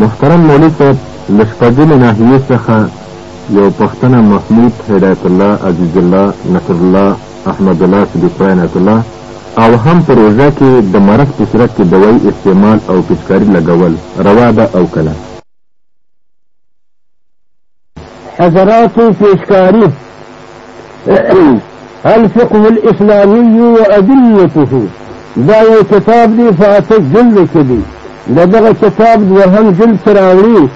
محترم مولوی صاحب له شپږمې ناحیې څخه یو پښتنه محمود هدایت الله عزیز الله نصر الله احمد الله صدیق الله عنایت الله او هم په روژه کې د مرض په صورت کې دوایي استعمال او پچکاري لګول روا ده او که نه؟ حضرات پیشکاری الفقه الاسلامی و ادلته دا یو کتاب دی فاته جلد کې دی د دغه کتاب دوهم جلد کې راوړي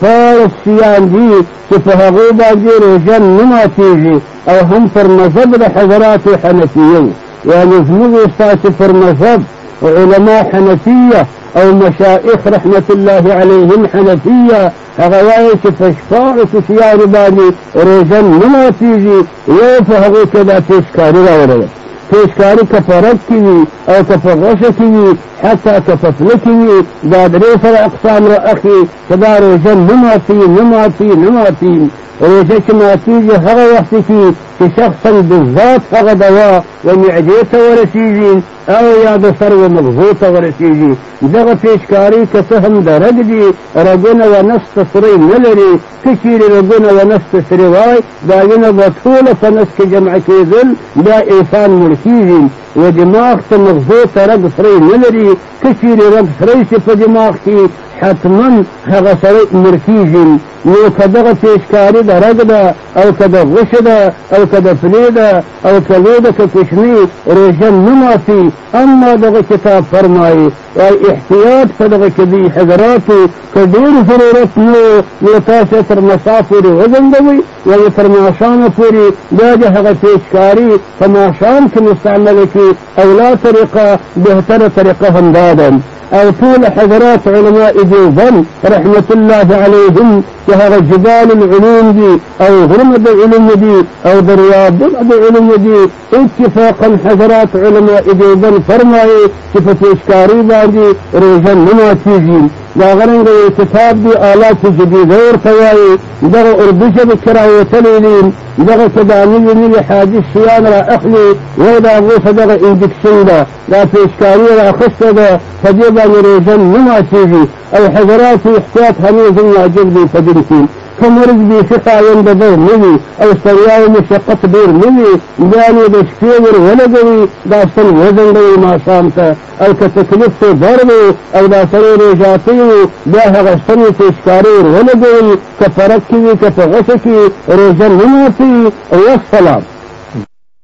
شپاړس سیان دي چې په هغو باندې روژه نه ماتېږي او هم پر مذهب د حضراتو حنفیو یعنې زموږ ستاسو پر مذهب علما حنفیه او مشائخ رحمت الله علیهم حنفیه هغه وایي چې په شپاړسو سیارو باندې روژه نه ماتېږي یو په هغو کې دا پیشکاري راوړې ده پیشکاري که په رګ کې وي او که په غوښه کې وي حتی که په پله کې وي دا درې سره اقسام را اخلي چې دا روژه نه ماتي نه ماتي نه ماتي روژه چې ماتېږي هغه وخت کې چې شخصا بالذات هغه دوا و معدې ته ورسېږي او یا د سر و مغزو ته ورسېږي دغه پیچکارۍ که څه هم د رګ دي رګونه و نس ته سری نه لري که چیرې رګونه و نس ته سری وای دا وینه به ټوله په نس کې جمع کېدل بیا انسان مړ کېږي و دماغ ته مغزو ته رګ سری نه لري که چیرې رګ سری شي په دماغ کې حتما هغه سړی مړ کېږي نو که دغه پیچکاري د رګ ده او که د غوښې ده او که د پلې ده او که لوی ده که کوچنی روژه نه ماتي اما دغه کتاب فرمایي وای احتیاط په دغه کې دی حضراتو که ډېر ضرورت نه و نو تاسو تر مسا پورې وځنډوئ یعنې تر ماښامه پورې بیا د هغه پیچکاري په ماښام کې مستعمله کړي او لا طریقه بهتره طریقه همدا ده او طول حضرات علماء ديوبند رحمة الله عليهم وهذا جبال العلوم دي او غرونه د علم دي او دریابونه د علم دي اتفاقا حضرات علماء دیوبند فرمایي چې په پیشکاري باندې روژه نه ماتېږي دا غرنګ یو کتاب دی اعلی چې جدیده ورته وایي دغه اردو ژبه کې راوتلی دی دغه څه دا نوي نوي حادث شیان را اخلي وایي د هغو څه دغه انډکشن ده دا پیشکاري یې راخیستې ده په دې باندې روژه نه ماتېږي او حضرات احتیاط هنوز هم واجب دی په دین کې که مرګ بیخي خاوند دی نه وي او ستړیا او مشقت ډېر نه وي بیا نو د شپې ور ولګوي دا سل وځنډوي ماښام ته او که تکلیف ته بر دی او دا سړی روژاتي وي بیا هغه ستنې چې ښکارې ور ولګوي که پرک کې وي که په غوښه کې روژه نه ماتوي وسلام